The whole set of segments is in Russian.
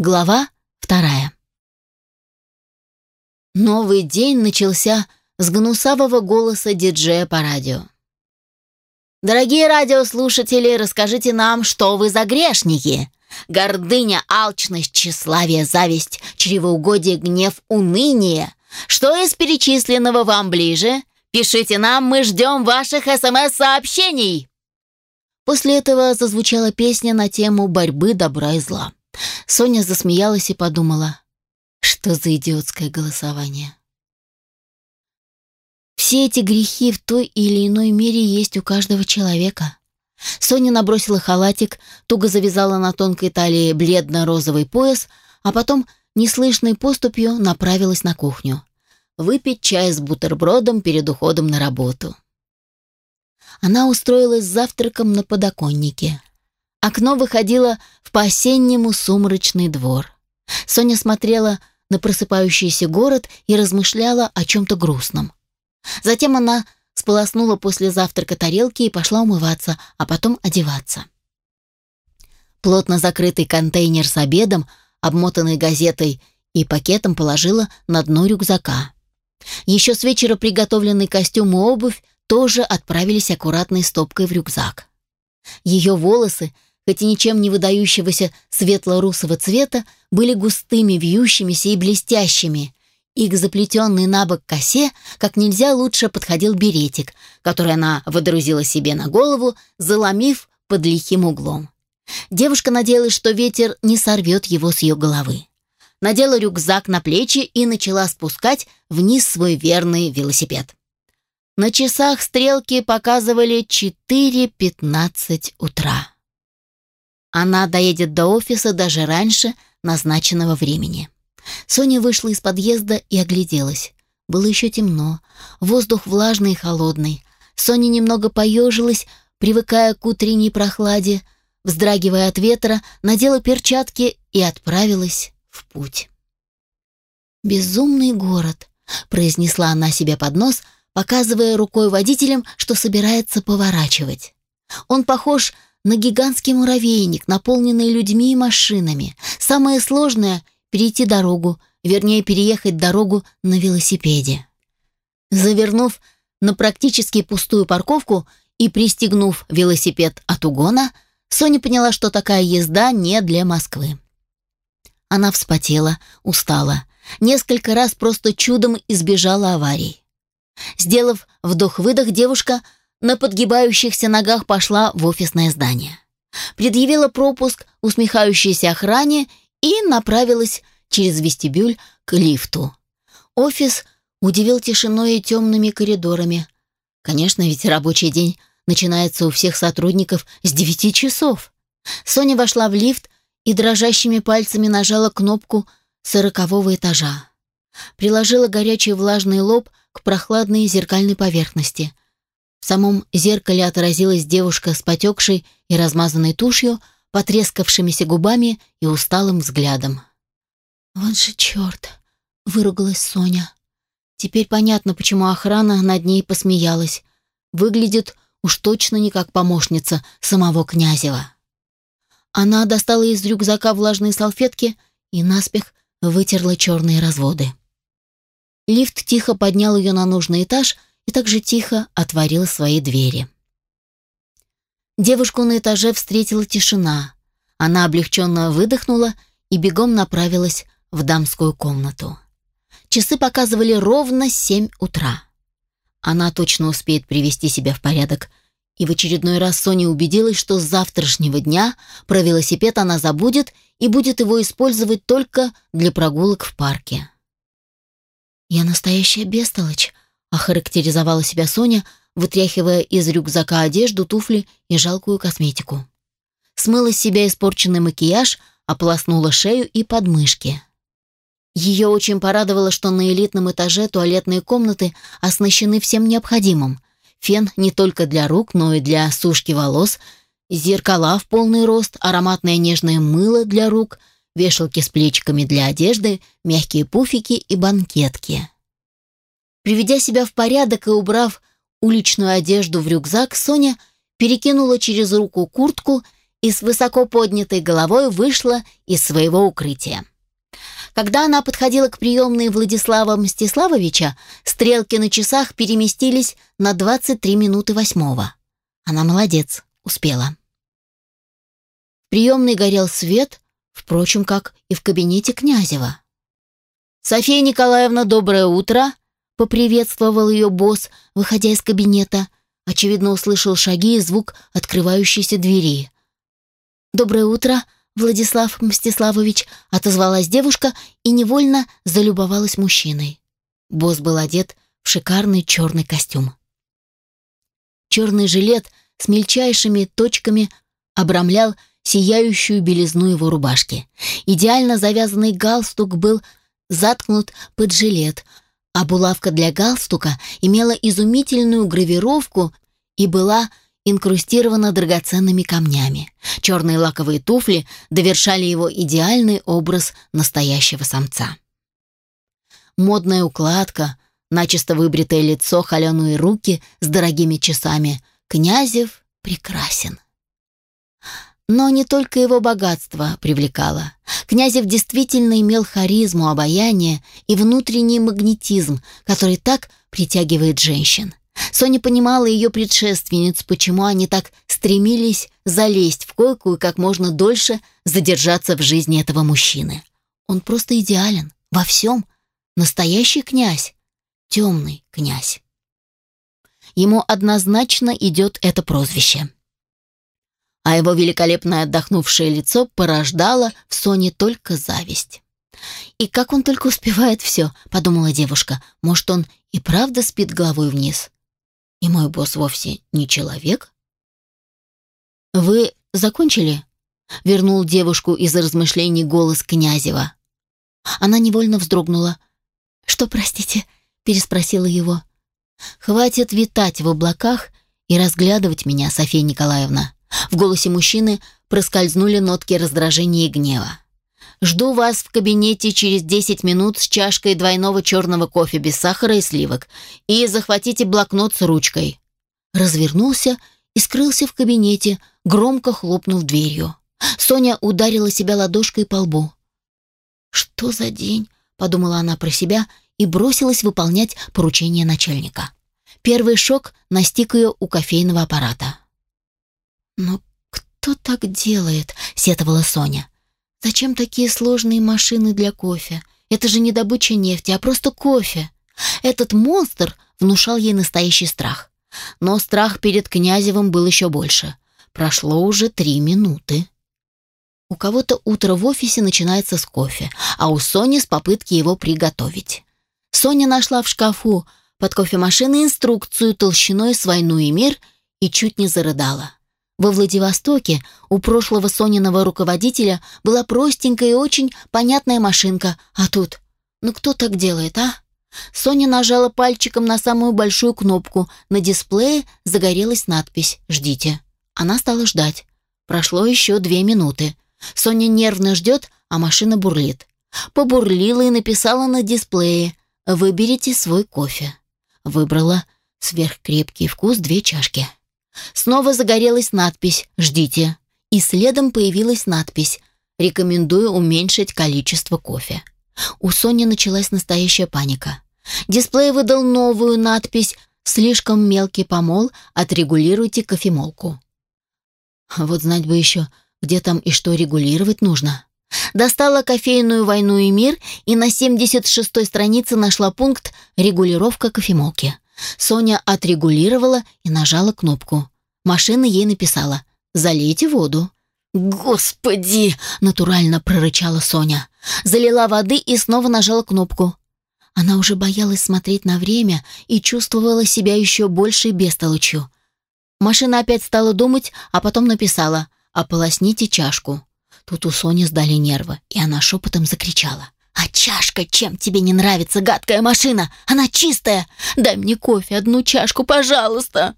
Глава вторая. Новый день начался с гнусавого голоса диджея по радио. «Дорогие радиослушатели, расскажите нам, что вы за грешники? Гордыня, алчность, тщеславие, зависть, чревоугодие, гнев, уныние. Что из перечисленного вам ближе? Пишите нам, мы ждем ваших СМС-сообщений!» После этого зазвучала песня на тему борьбы добра и зла. Соня засмеялась и подумала, что за идиотское голосование. Все эти грехи в той или иной мере есть у каждого человека. Соня набросила халатик, туго завязала на тонкой талии бледно-розовый пояс, а потом неслышной поступью направилась на кухню. Выпить чай с бутербродом перед уходом на работу. Она устроилась с завтраком на подоконнике. Окно выходило в по-осеннему сумрачный двор. Соня смотрела на просыпающийся город и размышляла о чем-то грустном. Затем она сполоснула после завтрака тарелки и пошла умываться, а потом одеваться. Плотно закрытый контейнер с обедом, обмотанный газетой и пакетом положила на дно рюкзака. Еще с вечера приготовленный костюм и обувь тоже отправились аккуратной стопкой в рюкзак. Ее волосы — хоть и ничем не выдающегося светло-русого цвета, были густыми, вьющимися и блестящими, и к заплетенной на бок косе как нельзя лучше подходил беретик, который она водрузила себе на голову, заломив под лихим углом. Девушка надеялась, что ветер не сорвет его с ее головы. Надела рюкзак на плечи и начала спускать вниз свой верный велосипед. На часах стрелки показывали 4.15 утра. Она доедет до офиса даже раньше назначенного времени. Соня вышла из подъезда и огляделась. Было еще темно, воздух влажный и холодный. Соня немного поежилась, привыкая к утренней прохладе, вздрагивая от ветра, надела перчатки и отправилась в путь. «Безумный город», — произнесла она себе под нос, показывая рукой водителям, что собирается поворачивать. Он похож на гигантский муравейник, наполненный людьми и машинами. Самое сложное — перейти дорогу, вернее, переехать дорогу на велосипеде. Завернув на практически пустую парковку и пристегнув велосипед от угона, Соня поняла, что такая езда не для Москвы. Она вспотела, устала, несколько раз просто чудом избежала аварий. Сделав вдох-выдох, девушка — на подгибающихся ногах пошла в офисное здание. Предъявила пропуск усмехающейся охране и направилась через вестибюль к лифту. Офис удивил тишиной и темными коридорами. Конечно, ведь рабочий день начинается у всех сотрудников с 9 часов. Соня вошла в лифт и дрожащими пальцами нажала кнопку сорокового этажа. Приложила горячий влажный лоб к прохладной зеркальной поверхности. В самом зеркале отразилась девушка с потекшей и размазанной тушью, потрескавшимися губами и усталым взглядом. «Вот же черт!» — выругалась Соня. Теперь понятно, почему охрана над ней посмеялась. Выглядит уж точно не как помощница самого Князева. Она достала из рюкзака влажные салфетки и наспех вытерла черные разводы. Лифт тихо поднял ее на нужный этаж — и так же тихо отворил свои двери. Девушку на этаже встретила тишина. Она облегченно выдохнула и бегом направилась в дамскую комнату. Часы показывали ровно семь утра. Она точно успеет привести себя в порядок, и в очередной раз Соня убедилась, что с завтрашнего дня про велосипед она забудет и будет его использовать только для прогулок в парке. «Я настоящая бестолочь», охарактеризовала себя Соня, вытряхивая из рюкзака одежду, туфли и жалкую косметику. Смыла с себя испорченный макияж, ополоснула шею и подмышки. Ее очень порадовало, что на элитном этаже туалетные комнаты оснащены всем необходимым. Фен не только для рук, но и для сушки волос, зеркала в полный рост, ароматное нежное мыло для рук, вешалки с плечиками для одежды, мягкие пуфики и банкетки. Приведя себя в порядок и убрав уличную одежду в рюкзак, Соня перекинула через руку куртку и с высоко поднятой головой вышла из своего укрытия. Когда она подходила к приемной Владислава Мстиславовича, стрелки на часах переместились на 23 минуты восьмого. Она молодец, успела. В горел свет, впрочем, как и в кабинете Князева. «София Николаевна, доброе утро!» — поприветствовал ее босс, выходя из кабинета. Очевидно, услышал шаги и звук открывающейся двери. «Доброе утро!» Владислав Мстиславович, отозвалась девушка и невольно залюбовалась мужчиной. Босс был одет в шикарный черный костюм. Черный жилет с мельчайшими точками обрамлял сияющую белизну его рубашки. Идеально завязанный галстук был заткнут под жилет, а булавка для галстука имела изумительную гравировку и была инкрустирована драгоценными камнями. Черные лаковые туфли довершали его идеальный образ настоящего самца. Модная укладка, начисто выбритое лицо, холеные руки с дорогими часами. Князев прекрасен. Но не только его богатство привлекало. Князев действительно имел харизму, обаяние и внутренний магнетизм, который так притягивает женщин. Соня понимала ее предшественниц, почему они так стремились залезть в койку и как можно дольше задержаться в жизни этого мужчины. Он просто идеален во всем. Настоящий князь. Темный князь. Ему однозначно идет это прозвище. А его великолепное отдохнувшее лицо порождало в Соне только зависть. «И как он только успевает все», — подумала девушка. «Может, он и правда спит головой вниз?» И мой босс вовсе не человек? «Вы закончили?» — вернул девушку из размышлений голос Князева. Она невольно вздрогнула. «Что, простите?» — переспросила его. «Хватит витать в облаках и разглядывать меня, София Николаевна». В голосе мужчины проскользнули нотки раздражения и гнева. Жду вас в кабинете через 10 минут с чашкой двойного черного кофе без сахара и сливок. И захватите блокнот с ручкой». Развернулся и скрылся в кабинете, громко хлопнув дверью. Соня ударила себя ладошкой по лбу. «Что за день?» — подумала она про себя и бросилась выполнять поручение начальника. Первый шок настиг ее у кофейного аппарата. «Но кто так делает?» — сетовала Соня. Зачем такие сложные машины для кофе? Это же не добыча нефти, а просто кофе. Этот монстр внушал ей настоящий страх. Но страх перед Князевым был еще больше. Прошло уже три минуты. У кого-то утро в офисе начинается с кофе, а у Сони с попытки его приготовить. Соня нашла в шкафу под кофемашиной инструкцию толщиной с «Войну и мир» и чуть не зарыдала. Во Владивостоке у прошлого Сониного руководителя была простенькая и очень понятная машинка, а тут... Ну кто так делает, а? Соня нажала пальчиком на самую большую кнопку. На дисплее загорелась надпись «Ждите». Она стала ждать. Прошло еще две минуты. Соня нервно ждет, а машина бурлит. Побурлила и написала на дисплее «Выберите свой кофе». Выбрала сверхкрепкий вкус две чашки. Снова загорелась надпись «Ждите». И следом появилась надпись «Рекомендую уменьшить количество кофе». У Сони началась настоящая паника. Дисплей выдал новую надпись «Слишком мелкий помол, отрегулируйте кофемолку». Вот знать бы еще, где там и что регулировать нужно. Достала кофейную «Войну и мир» и на 76-й странице нашла пункт «Регулировка кофемолки». Соня отрегулировала и нажала кнопку. Машина ей написала «Залейте воду». «Господи!» — натурально прорычала Соня. Залила воды и снова нажала кнопку. Она уже боялась смотреть на время и чувствовала себя еще большей бестолочью. Машина опять стала думать, а потом написала «Ополосните чашку». Тут у Сони сдали нервы, и она шепотом закричала. «А чашка чем тебе не нравится, гадкая машина? Она чистая! Дай мне кофе, одну чашку, пожалуйста!»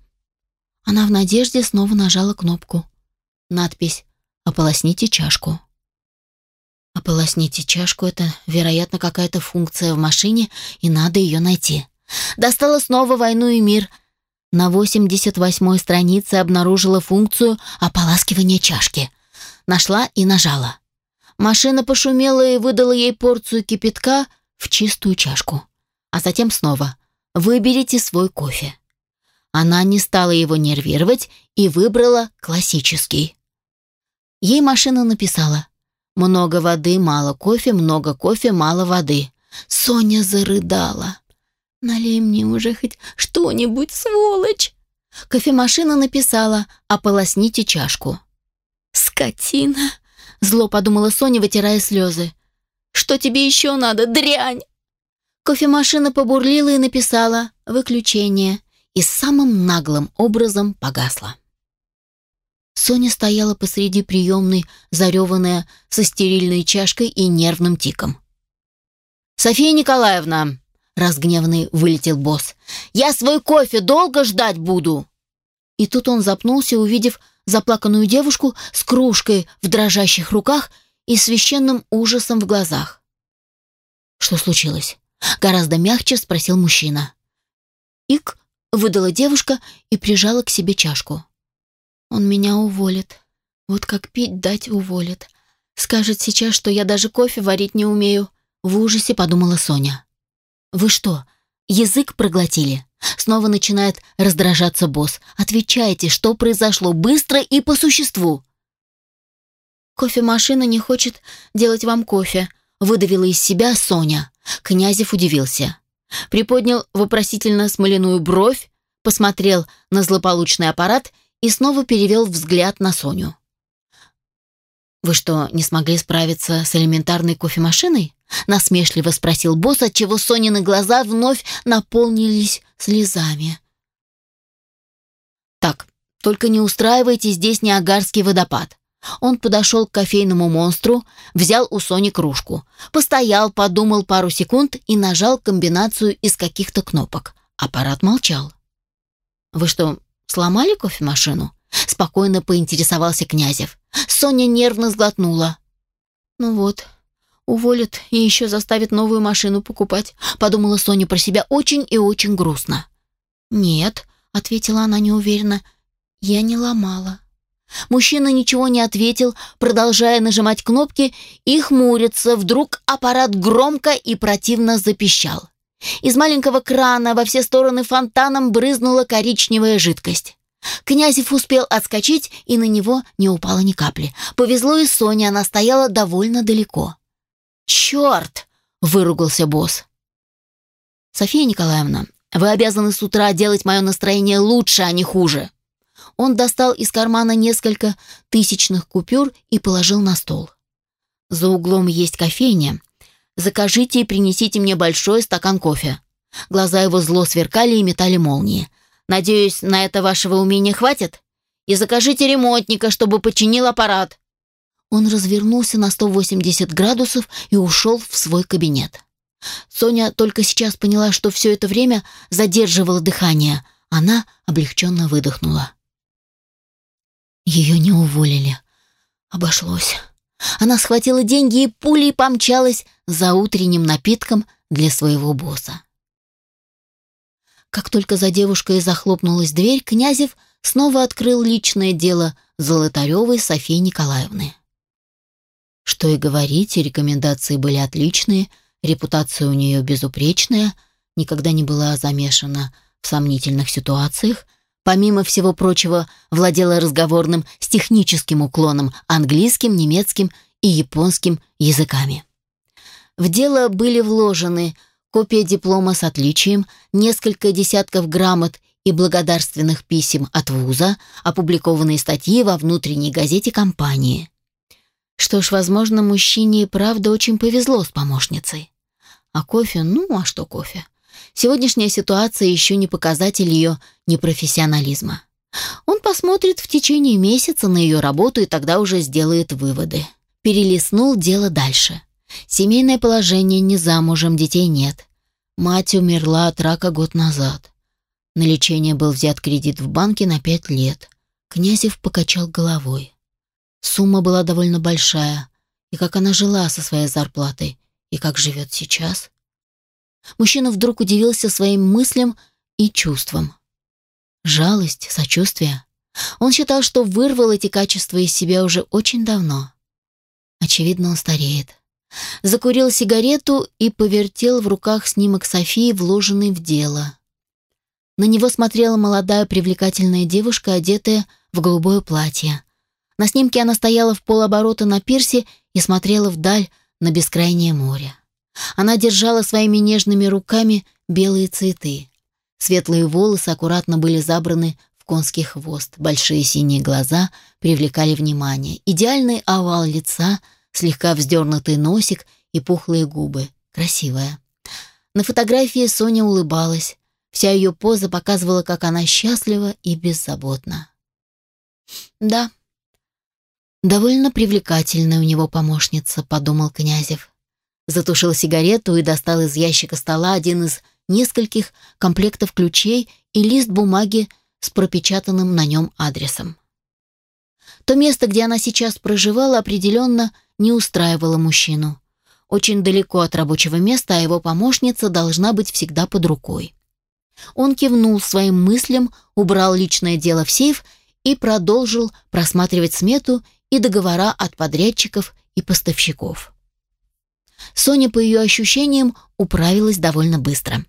Она в надежде снова нажала кнопку. Надпись «Ополосните чашку». «Ополосните чашку» — это, вероятно, какая-то функция в машине, и надо ее найти. Достала снова «Войну и мир». На 88-й странице обнаружила функцию ополаскивания чашки. Нашла и нажала. Машина пошумела и выдала ей порцию кипятка в чистую чашку. А затем снова «Выберите свой кофе». Она не стала его нервировать и выбрала классический. Ей машина написала «Много воды, мало кофе, много кофе, мало воды». Соня зарыдала. «Налей мне уже хоть что-нибудь, сволочь!» Кофемашина написала «Ополосните чашку». «Скотина!» — зло подумала Соня, вытирая слезы. «Что тебе еще надо, дрянь?» Кофемашина побурлила и написала «Выключение» и самым наглым образом погасла. Соня стояла посреди приемной, зареванная, со стерильной чашкой и нервным тиком. «София Николаевна!» — разгневанный вылетел босс. «Я свой кофе долго ждать буду!» И тут он запнулся, увидев заплаканную девушку с кружкой в дрожащих руках и священным ужасом в глазах. «Что случилось?» — гораздо мягче спросил мужчина. «Ик», — выдала девушка и прижала к себе чашку. «Он меня уволит. Вот как пить дать уволит. Скажет сейчас, что я даже кофе варить не умею». В ужасе подумала Соня. «Вы что, язык проглотили?» Снова начинает раздражаться босс. «Отвечайте, что произошло, быстро и по существу!» «Кофемашина не хочет делать вам кофе», — выдавила из себя Соня. Князев удивился. Приподнял вопросительно смоляную бровь, посмотрел на злополучный аппарат и снова перевел взгляд на Соню. «Вы что, не смогли справиться с элементарной кофемашиной?» Насмешливо спросил босс, отчего Сонины глаза вновь наполнились слезами. «Так, только не устраивайте здесь Ниагарский водопад». Он подошел к кофейному монстру, взял у Сони кружку, постоял, подумал пару секунд и нажал комбинацию из каких-то кнопок. Аппарат молчал. «Вы что, сломали кофемашину?» Спокойно поинтересовался Князев. Соня нервно сглотнула. «Ну вот, уволят и еще заставят новую машину покупать», подумала Соня про себя очень и очень грустно. «Нет», — ответила она неуверенно, — «я не ломала». Мужчина ничего не ответил, продолжая нажимать кнопки и хмуриться. Вдруг аппарат громко и противно запищал. Из маленького крана во все стороны фонтаном брызнула коричневая жидкость. Князев успел отскочить, и на него не упало ни капли. Повезло и Соне, она стояла довольно далеко. «Черт!» — выругался босс. «София Николаевна, вы обязаны с утра делать мое настроение лучше, а не хуже». Он достал из кармана несколько тысячных купюр и положил на стол. «За углом есть кофейня. Закажите и принесите мне большой стакан кофе». Глаза его зло сверкали и метали молнии. Надеюсь, на это вашего умения хватит? И закажите ремонтника, чтобы починил аппарат». Он развернулся на 180 градусов и ушел в свой кабинет. Соня только сейчас поняла, что все это время задерживала дыхание. Она облегченно выдохнула. Ее не уволили. Обошлось. Она схватила деньги и пулей помчалась за утренним напитком для своего босса. Как только за девушкой захлопнулась дверь, Князев снова открыл личное дело Золотаревой Софии Николаевны. Что и говорить, рекомендации были отличные, репутация у нее безупречная, никогда не была замешана в сомнительных ситуациях, помимо всего прочего, владела разговорным с техническим уклоном английским, немецким и японским языками. В дело были вложены копия диплома с отличием, несколько десятков грамот и благодарственных писем от вуза, опубликованные статьи во внутренней газете компании. Что ж, возможно, мужчине и правда очень повезло с помощницей. А кофе, ну, а что кофе? Сегодняшняя ситуация еще не показатель ее непрофессионализма. Он посмотрит в течение месяца на ее работу и тогда уже сделает выводы. Перелистнул дело дальше. Семейное положение, не замужем, детей нет. Мать умерла от рака год назад. На лечение был взят кредит в банке на пять лет. Князев покачал головой. Сумма была довольно большая. И как она жила со своей зарплатой, и как живет сейчас. Мужчина вдруг удивился своим мыслям и чувствам. жалость, сочувствие. Он считал, что вырвал эти качества из себя уже очень давно. Очевидно, он стареет. Закурил сигарету и повертел в руках снимок Софии, вложенный в дело. На него смотрела молодая привлекательная девушка, одетая в голубое платье. На снимке она стояла в полоборота на пирсе и смотрела вдаль на бескрайнее море. Она держала своими нежными руками белые цветы. Светлые волосы аккуратно были забраны в конский хвост, большие синие глаза привлекали внимание, идеальный овал лица, слегка вздернутый носик и пухлые губы. Красивая. На фотографии Соня улыбалась. Вся ее поза показывала, как она счастлива и беззаботна. «Да, довольно привлекательная у него помощница», — подумал Князев. Затушил сигарету и достал из ящика стола один из нескольких комплектов ключей и лист бумаги с пропечатанным на нем адресом. То место, где она сейчас проживала, определенно не устраивало мужчину. Очень далеко от рабочего места, а его помощница должна быть всегда под рукой. Он кивнул своим мыслям, убрал личное дело в сейф и продолжил просматривать смету и договора от подрядчиков и поставщиков. Соня, по ее ощущениям, управилась довольно быстро.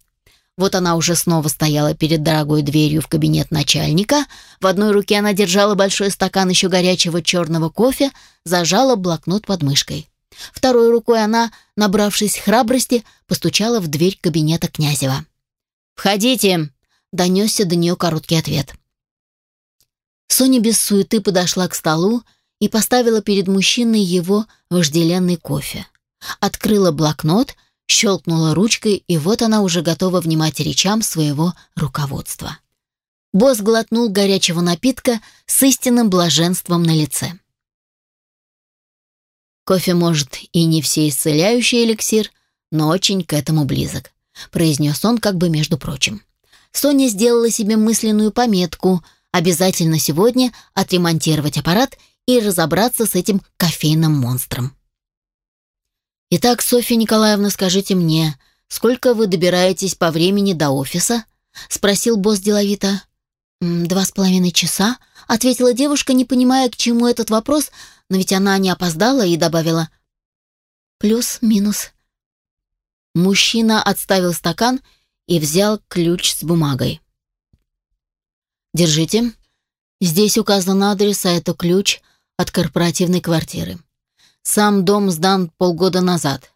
Вот она уже снова стояла перед дорогой дверью в кабинет начальника. В одной руке она держала большой стакан еще горячего черного кофе, зажала блокнот под мышкой. Второй рукой она, набравшись храбрости, постучала в дверь кабинета Князева. «Входите!» — донесся до нее короткий ответ. Соня без суеты подошла к столу и поставила перед мужчиной его вожделенный кофе. Открыла блокнот — щелкнула ручкой, и вот она уже готова внимать речам своего руководства. Босс глотнул горячего напитка с истинным блаженством на лице. «Кофе, может, и не всеисцеляющий эликсир, но очень к этому близок», произнес он как бы между прочим. Соня сделала себе мысленную пометку обязательно сегодня отремонтировать аппарат и разобраться с этим кофейным монстром. «Итак, Софья Николаевна, скажите мне, сколько вы добираетесь по времени до офиса?» — спросил босс деловито. «Два с половиной часа», — ответила девушка, не понимая, к чему этот вопрос, но ведь она не опоздала и добавила «плюс-минус». Мужчина отставил стакан и взял ключ с бумагой. «Держите. Здесь указан адрес, а это ключ от корпоративной квартиры. Сам дом сдан полгода назад.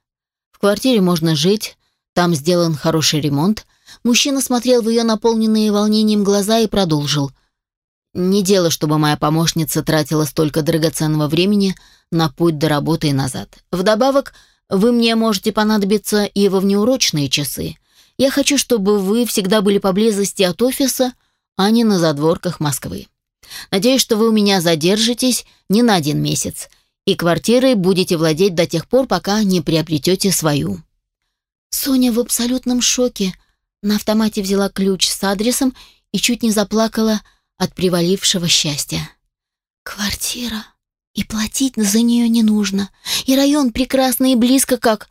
В квартире можно жить, там сделан хороший ремонт. Мужчина смотрел в ее наполненные волнением глаза и продолжил. «Не дело, чтобы моя помощница тратила столько драгоценного времени на путь до работы и назад. Вдобавок, вы мне можете понадобиться и во внеурочные часы. Я хочу, чтобы вы всегда были поблизости от офиса, а не на задворках Москвы. Надеюсь, что вы у меня задержитесь не на один месяц, и квартирой будете владеть до тех пор, пока не приобретете свою». Соня в абсолютном шоке. На автомате взяла ключ с адресом и чуть не заплакала от привалившего счастья. «Квартира. И платить за нее не нужно. И район прекрасный и близко, как...»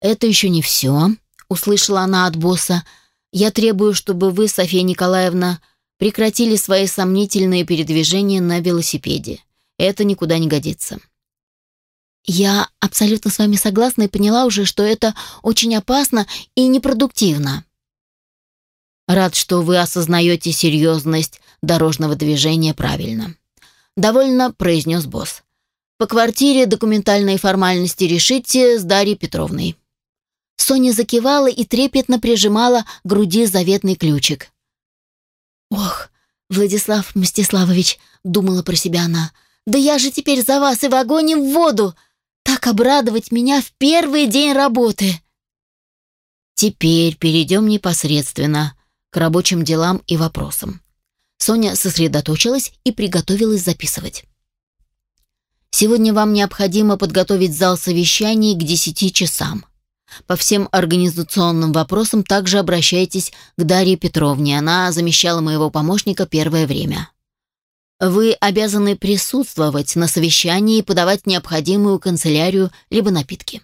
«Это еще не все», — услышала она от босса. «Я требую, чтобы вы, Софья Николаевна, прекратили свои сомнительные передвижения на велосипеде. Это никуда не годится. Я абсолютно с вами согласна и поняла уже, что это очень опасно и непродуктивно. Рад, что вы осознаете серьезность дорожного движения правильно. Довольно произнес босс. По квартире документальные формальности решите с Дарьей Петровной. Соня закивала и трепетно прижимала к груди заветный ключик. «Ох, Владислав Мстиславович», — думала про себя она, — «да я же теперь за вас и в огонь, и в воду! так обрадовать меня в первый день работы. Теперь перейдем непосредственно к рабочим делам и вопросам. Соня сосредоточилась и приготовилась записывать. Сегодня вам необходимо подготовить зал совещаний к 10 часам. По всем организационным вопросам также обращайтесь к Дарье Петровне. Она замещала моего помощника первое время. Вы обязаны присутствовать на совещании и подавать необходимую канцелярию либо напитки.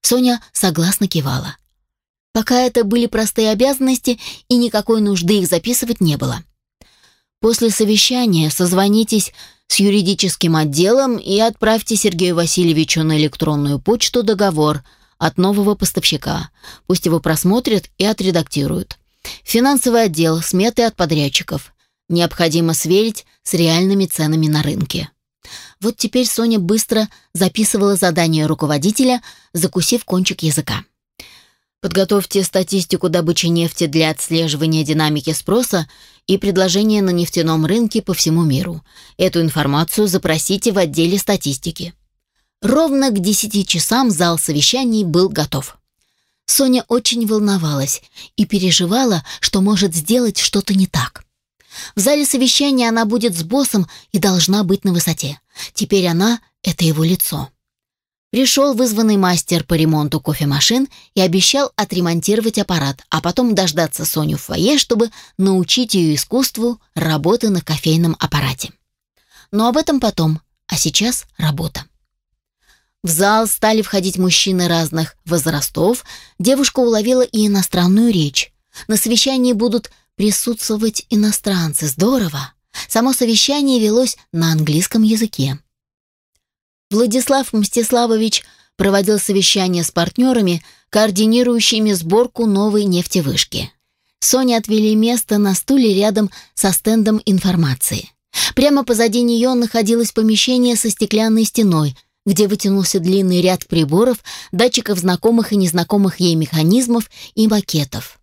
Соня согласно кивала. Пока это были простые обязанности, и никакой нужды их записывать не было. После совещания созвонитесь с юридическим отделом и отправьте Сергею Васильевичу на электронную почту договор от нового поставщика. Пусть его просмотрят и отредактируют. Финансовый отдел, сметы от подрядчиков. Необходимо сверить с реальными ценами на рынке. Вот теперь Соня быстро записывала задание руководителя, закусив кончик языка. Подготовьте статистику добычи нефти для отслеживания динамики спроса и предложения на нефтяном рынке по всему миру. Эту информацию запросите в отделе статистики. Ровно к 10 часам зал совещаний был готов. Соня очень волновалась и переживала, что может сделать что-то не так. В зале совещания она будет с боссом и должна быть на высоте. Теперь она — это его лицо. Пришел вызванный мастер по ремонту кофемашин и обещал отремонтировать аппарат, а потом дождаться Соню в фойе, чтобы научить ее искусству работы на кофейном аппарате. Но об этом потом, а сейчас работа. В зал стали входить мужчины разных возрастов, девушка уловила и иностранную речь. На совещании будут присутствовать иностранцы, здорово. Само совещание велось на английском языке. Владислав Мстиславович проводил совещание с партнерами, координирующими сборку новой нефтевышки. Соне отвели место на стуле рядом со стендом информации. Прямо позади нее находилось помещение со стеклянной стеной, где вытянулся длинный ряд приборов, датчиков знакомых и незнакомых ей механизмов и макетов.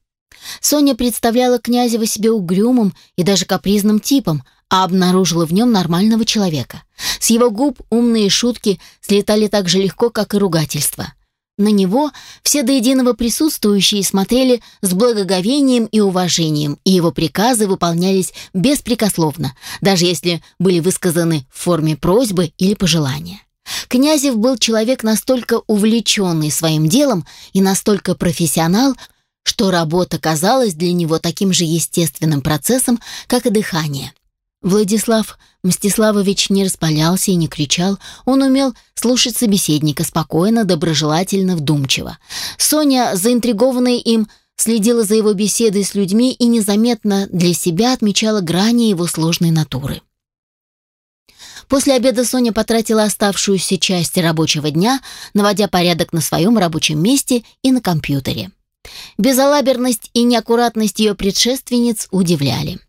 Соня представляла Князева себе угрюмым и даже капризным типом, а обнаружила в нем нормального человека. С его губ умные шутки слетали так же легко, как и ругательства. На него все до единого присутствующие смотрели с благоговением и уважением, и его приказы выполнялись беспрекословно, даже если были высказаны в форме просьбы или пожелания. Князев был человек настолько увлеченный своим делом и настолько профессионал, что работа казалась для него таким же естественным процессом, как и дыхание. Владислав Мстиславович не распалялся и не кричал, он умел слушать собеседника спокойно, доброжелательно, вдумчиво. Соня, заинтригованная им, следила за его беседой с людьми и незаметно для себя отмечала грани его сложной натуры. После обеда Соня потратила оставшуюся часть рабочего дня, наводя порядок на своем рабочем месте и на компьютере. Безалаберность и неаккуратность ее предшественниц удивляли.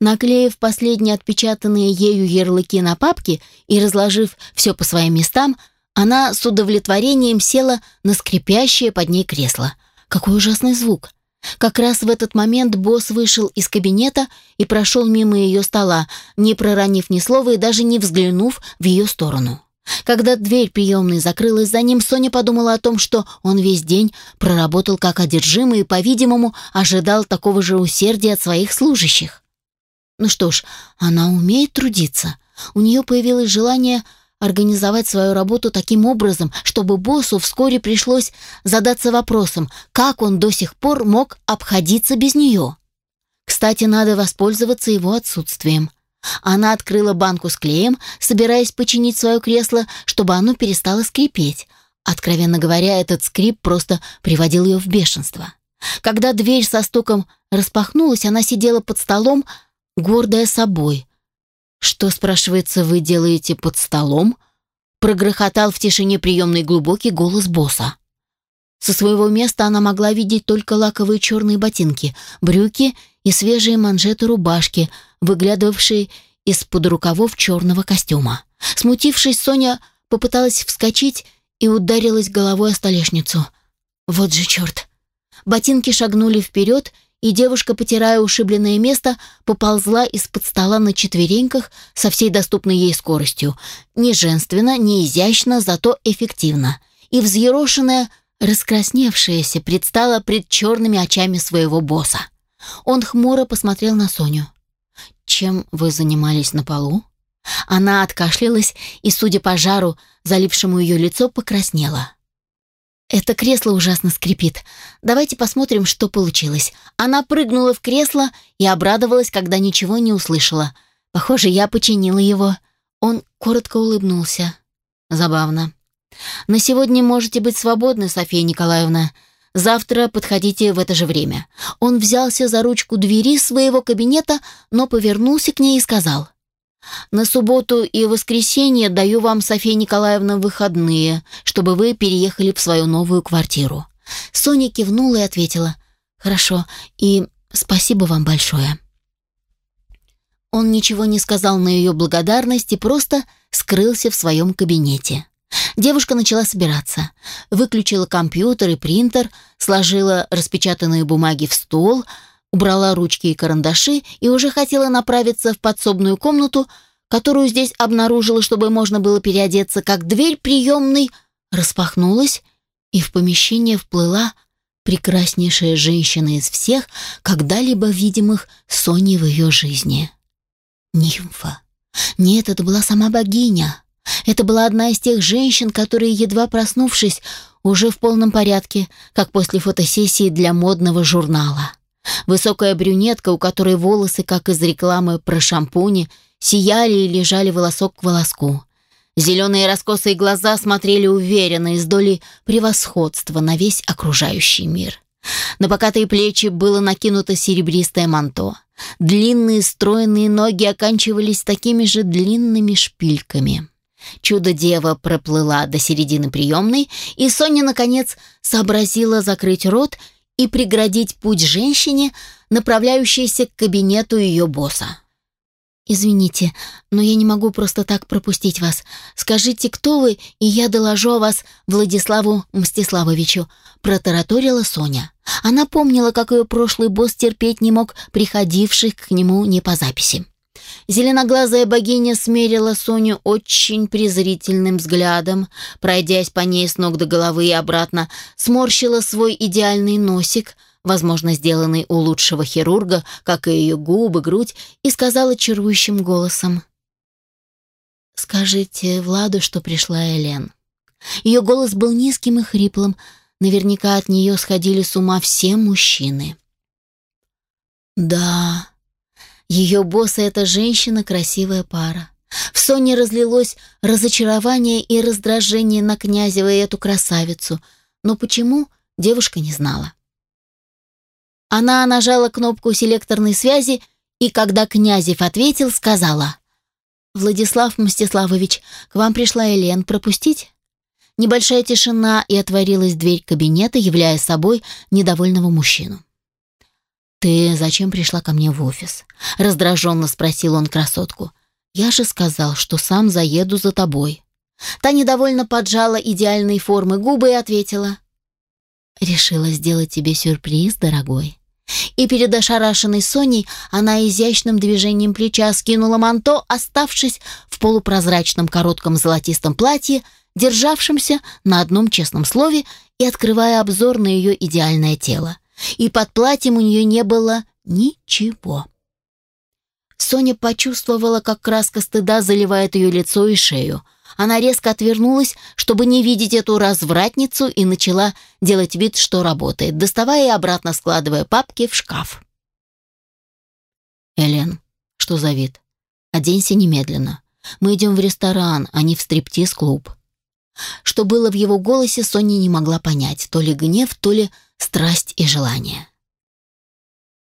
Наклеив последние отпечатанные ею ярлыки на папки и разложив все по своим местам, она с удовлетворением села на скрипящее под ней кресло. Какой ужасный звук! Как раз в этот момент босс вышел из кабинета и прошел мимо ее стола, не проронив ни слова и даже не взглянув в ее сторону. Когда дверь приемной закрылась за ним, Соня подумала о том, что он весь день проработал как одержимый и, по-видимому, ожидал такого же усердия от своих служащих. Ну что ж, она умеет трудиться. У нее появилось желание организовать свою работу таким образом, чтобы боссу вскоре пришлось задаться вопросом, как он до сих пор мог обходиться без нее. Кстати, надо воспользоваться его отсутствием. Она открыла банку с клеем, собираясь починить свое кресло, чтобы оно перестало скрипеть. Откровенно говоря, этот скрип просто приводил ее в бешенство. Когда дверь со стуком распахнулась, она сидела под столом, гордая собой. «Что, спрашивается, вы делаете под столом?» Прогрохотал в тишине приемный глубокий голос босса. Со своего места она могла видеть только лаковые черные ботинки, брюки и свежие манжеты рубашки, выглядывавшие из-под рукавов черного костюма. Смутившись, Соня попыталась вскочить и ударилась головой о столешницу. Вот же черт! Ботинки шагнули вперед, и девушка, потирая ушибленное место, поползла из-под стола на четвереньках со всей доступной ей скоростью. Не женственно, не изящно, зато эффективно. И взъерошенная, раскрасневшаяся, предстала пред черными очами своего босса. Он хмуро посмотрел на Соню. «Чем вы занимались на полу?» Она откашлялась и, судя по жару, залившему ее лицо, покраснела. Это кресло ужасно скрипит. Давайте посмотрим, что получилось. Она прыгнула в кресло и обрадовалась, когда ничего не услышала. Похоже, я починила его. Он коротко улыбнулся. Забавно. На сегодня можете быть свободны, София Николаевна. Завтра подходите в это же время». Он взялся за ручку двери своего кабинета, но повернулся к ней и сказал. «На субботу и воскресенье даю вам, Софья Николаевна, выходные, чтобы вы переехали в свою новую квартиру». Соня кивнула и ответила. «Хорошо, и спасибо вам большое». Он ничего не сказал на ее благодарность и просто скрылся в своем кабинете. Девушка начала собираться. Выключила компьютер и принтер, сложила распечатанные бумаги в стол, убрала ручки и карандаши и уже хотела направиться в подсобную комнату, которую здесь обнаружила, чтобы можно было переодеться, как дверь приемной распахнулась, и в помещение вплыла прекраснейшая женщина из всех, когда-либо видимых Сони в ее жизни. Нимфа. Нет, это была сама богиня. Это была одна из тех женщин, которые, едва проснувшись, уже в полном порядке, как после фотосессии для модного журнала. Высокая брюнетка, у которой волосы, как из рекламы про шампуни, сияли и лежали волосок к волоску. Зеленые раскосые глаза смотрели уверенно, из доли превосходства на весь окружающий мир. На покатые плечи было накинуто серебристое манто. Длинные стройные ноги оканчивались такими же длинными шпильками. Чудо-дева проплыла до середины приемной, и Соня, наконец, сообразила закрыть рот и преградить путь женщине, направляющейся к кабинету ее босса. «Извините, но я не могу просто так пропустить вас. Скажите, кто вы, и я доложу о вас Владиславу Мстиславовичу», — протараторила Соня. Она помнила, как ее прошлый босс терпеть не мог приходивших к нему не по записи. Зеленоглазая богиня смерила Соню очень презрительным взглядом, пройдясь по ней с ног до головы и обратно, сморщила свой идеальный носик, возможно, сделанный у лучшего хирурга, как и ее губы, грудь, и сказала чарующим голосом. «Скажите Владу, что пришла Элен». Ее голос был низким и хриплым, наверняка от нее сходили с ума все мужчины. «Да», ее босс и эта женщина — красивая пара. В Соне разлилось разочарование и раздражение на Князева и эту красавицу. Но почему, девушка не знала. Она нажала кнопку селекторной связи, и когда Князев ответил, сказала «Владислав Мстиславович, к вам пришла Елен, пропустить?» Небольшая тишина, и отворилась дверь кабинета, являя собой недовольного мужчину. «Ты зачем пришла ко мне в офис?» — раздраженно спросил он красотку. «Я же сказал, что сам заеду за тобой». Та недовольно поджала идеальной формы губы и ответила. «Решила сделать тебе сюрприз, дорогой». И перед ошарашенной Соней она изящным движением плеча скинула манто, оставшись в полупрозрачном коротком золотистом платье, державшемся на одном честном слове и открывая обзор на ее идеальное тело и под платьем у нее не было ничего. Соня почувствовала, как краска стыда заливает ее лицо и шею. Она резко отвернулась, чтобы не видеть эту развратницу, и начала делать вид, что работает, доставая и обратно складывая папки в шкаф. «Элен, что за вид? Оденься немедленно. Мы идем в ресторан, а не в стриптиз-клуб». Что было в его голосе, Соня не могла понять, то ли гнев, то ли страсть и желание.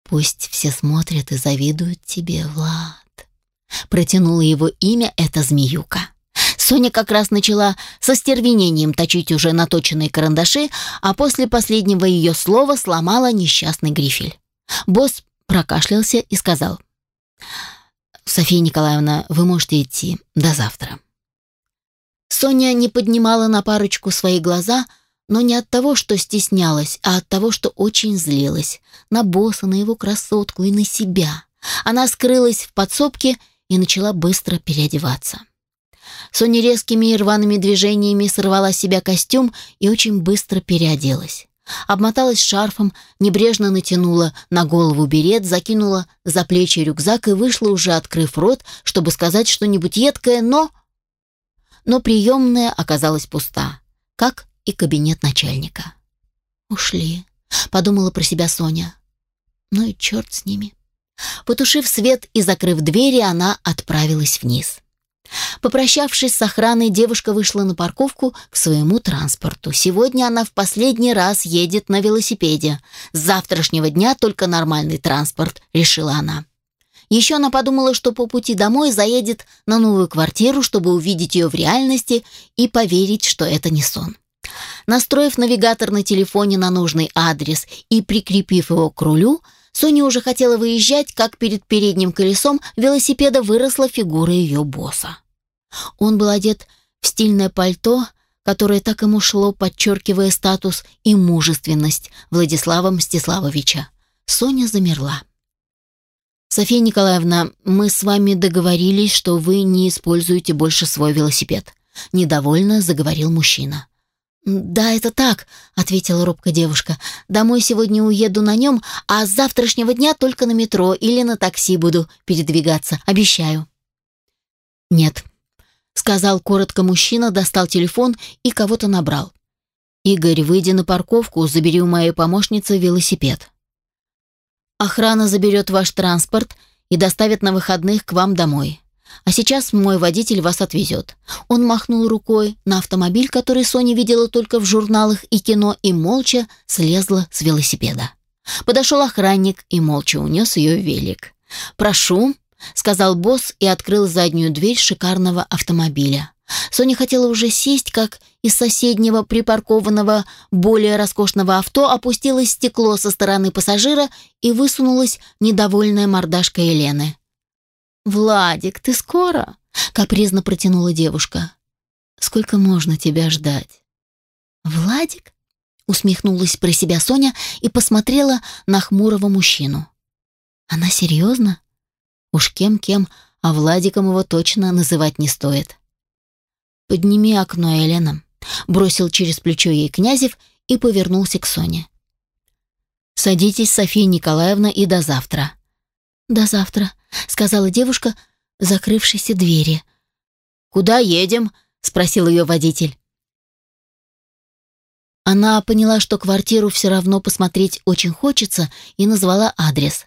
«Пусть все смотрят и завидуют тебе, Влад», — протянула его имя эта змеюка. Соня как раз начала со стервенением точить уже наточенные карандаши, а после последнего ее слова сломала несчастный грифель. Босс прокашлялся и сказал, «София Николаевна, вы можете идти. До завтра». Соня не поднимала на парочку свои глаза, — но не от того, что стеснялась, а от того, что очень злилась. На босса, на его красотку и на себя. Она скрылась в подсобке и начала быстро переодеваться. Соня резкими и рваными движениями сорвала с себя костюм и очень быстро переоделась. Обмоталась шарфом, небрежно натянула на голову берет, закинула за плечи рюкзак и вышла уже, открыв рот, чтобы сказать что-нибудь едкое, но... Но приемная оказалась пуста, как и кабинет начальника. «Ушли», — подумала про себя Соня. «Ну и черт с ними». Потушив свет и закрыв двери, она отправилась вниз. Попрощавшись с охраной, девушка вышла на парковку к своему транспорту. Сегодня она в последний раз едет на велосипеде. С завтрашнего дня только нормальный транспорт, решила она. Еще она подумала, что по пути домой заедет на новую квартиру, чтобы увидеть ее в реальности и поверить, что это не сон. Настроив навигатор на телефоне на нужный адрес и прикрепив его к рулю, Соня уже хотела выезжать, как перед передним колесом велосипеда выросла фигура ее босса. Он был одет в стильное пальто, которое так ему шло, подчеркивая статус и мужественность Владислава Мстиславовича. Соня замерла. «София Николаевна, мы с вами договорились, что вы не используете больше свой велосипед», — недовольно заговорил мужчина. «Да, это так», — ответила робко девушка. «Домой сегодня уеду на нем, а с завтрашнего дня только на метро или на такси буду передвигаться, обещаю». «Нет», — сказал коротко мужчина, достал телефон и кого-то набрал. «Игорь, выйди на парковку, забери у моей помощницы велосипед». «Охрана заберет ваш транспорт и доставит на выходных к вам домой. А сейчас мой водитель вас отвезет». Он махнул рукой на автомобиль, который Соня видела только в журналах и кино, и молча слезла с велосипеда. Подошел охранник и молча унес ее велик. «Прошу», — сказал босс и открыл заднюю дверь шикарного автомобиля. Соня хотела уже сесть, как из соседнего припаркованного более роскошного авто опустилось стекло со стороны пассажира и высунулась недовольная мордашка Елены. «Владик, ты скоро?» — капризно протянула девушка. «Сколько можно тебя ждать?» «Владик?» — усмехнулась про себя Соня и посмотрела на хмурого мужчину. «Она серьезно? Уж кем-кем, а Владиком его точно называть не стоит». «Подними окно, Елена», — бросил через плечо ей Князев и повернулся к Соне. «Садитесь, София Николаевна, и до завтра». «До завтра», — сказала девушка, закрывшейся двери. «Куда едем?» — спросил ее водитель. Она поняла, что квартиру все равно посмотреть очень хочется, и назвала адрес.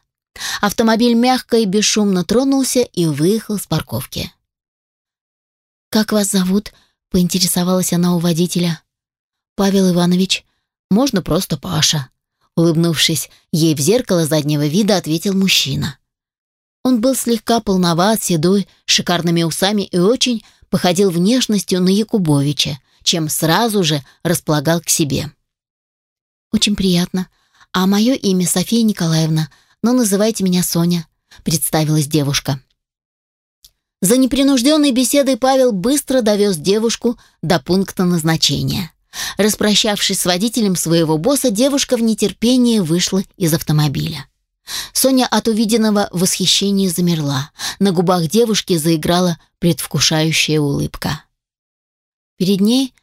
Автомобиль мягко и бесшумно тронулся и выехал с парковки. «Как вас зовут?» — поинтересовалась она у водителя. «Павел Иванович. Можно просто Паша». Улыбнувшись, ей в зеркало заднего вида ответил мужчина. Он был слегка полноват, седой, шикарными усами и очень походил внешностью на Якубовича, чем сразу же располагал к себе. «Очень приятно. А мое имя София Николаевна, но называйте меня Соня», — представилась девушка. За непринужденной беседой Павел быстро довез девушку до пункта назначения. Распрощавшись с водителем своего босса, девушка в нетерпении вышла из автомобиля. Соня от увиденного восхищения замерла. На губах девушки заиграла предвкушающая улыбка. Перед ней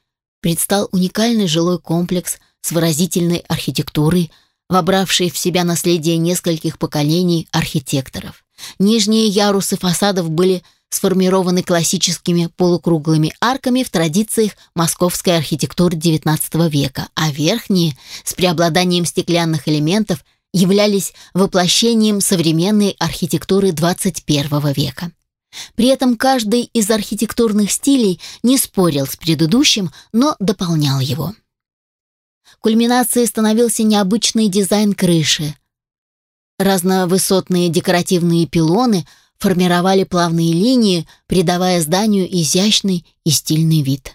предстал уникальный жилой комплекс с выразительной архитектурой, вобравший в себя наследие нескольких поколений архитекторов. Нижние ярусы фасадов были сформированы классическими полукруглыми арками в традициях московской архитектуры XIX века, а верхние, с преобладанием стеклянных элементов, являлись воплощением современной архитектуры 21 века. При этом каждый из архитектурных стилей не спорил с предыдущим, но дополнял его. Кульминацией становился необычный дизайн крыши. Разновысотные декоративные пилоны формировали плавные линии, придавая зданию изящный и стильный вид.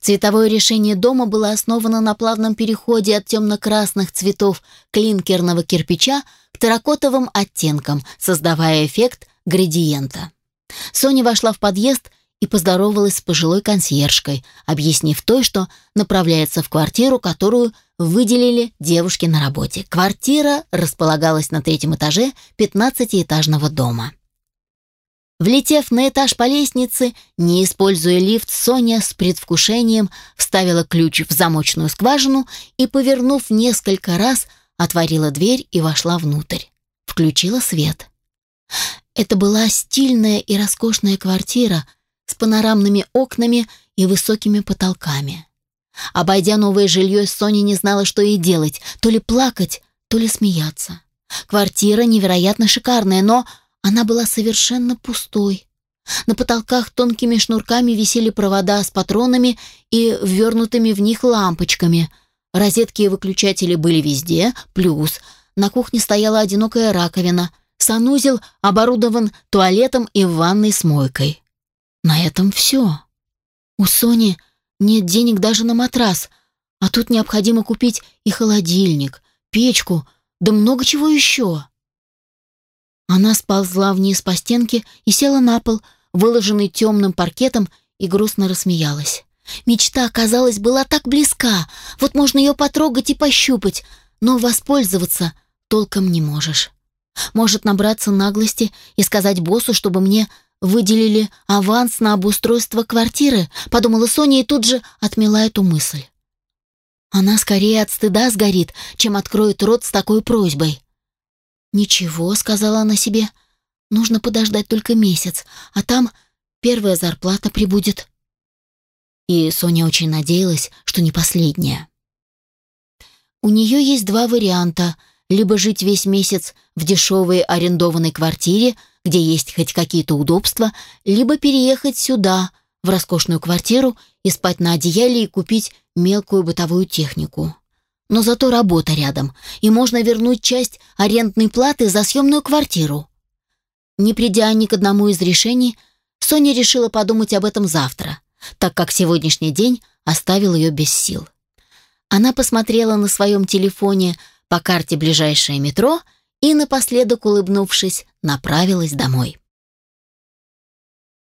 Цветовое решение дома было основано на плавном переходе от темно-красных цветов клинкерного кирпича к терракотовым оттенкам, создавая эффект градиента. Соня вошла в подъезд и поздоровалась с пожилой консьержкой, объяснив той, что направляется в квартиру, которую выделили девушке на работе. Квартира располагалась на третьем этаже 15-этажного дома. Влетев на этаж по лестнице, не используя лифт, Соня с предвкушением вставила ключ в замочную скважину и, повернув несколько раз, отворила дверь и вошла внутрь. Включила свет. Это была стильная и роскошная квартира с панорамными окнами и высокими потолками. Обойдя новое жилье, Соня не знала, что ей делать, то ли плакать, то ли смеяться. Квартира невероятно шикарная, но она была совершенно пустой. На потолках тонкими шнурками висели провода с патронами и ввернутыми в них лампочками. Розетки и выключатели были везде, плюс на кухне стояла одинокая раковина. Санузел оборудован туалетом и ванной с мойкой. На этом все. У Сони нет денег даже на матрас, а тут необходимо купить и холодильник, печку, да много чего еще. Она сползла вниз по стенке и села на пол, выложенный темным паркетом, и грустно рассмеялась. Мечта, казалось, была так близка. Вот можно ее потрогать и пощупать, но воспользоваться толком не можешь. Может набраться наглости и сказать боссу, чтобы мне выделили аванс на обустройство квартиры, подумала Соня и тут же отмела эту мысль. Она скорее от стыда сгорит, чем откроет рот с такой просьбой. «Ничего», — сказала она себе, — «нужно подождать только месяц, а там первая зарплата прибудет». И Соня очень надеялась, что не последняя. У нее есть два варианта — либо жить весь месяц в дешевой арендованной квартире, где есть хоть какие-то удобства, либо переехать сюда, в роскошную квартиру, и спать на одеяле и купить мелкую бытовую технику но зато работа рядом, и можно вернуть часть арендной платы за съемную квартиру. Не придя ни к одному из решений, Соня решила подумать об этом завтра, так как сегодняшний день оставил ее без сил. Она посмотрела на своем телефоне по карте ближайшее метро и, напоследок улыбнувшись, направилась домой.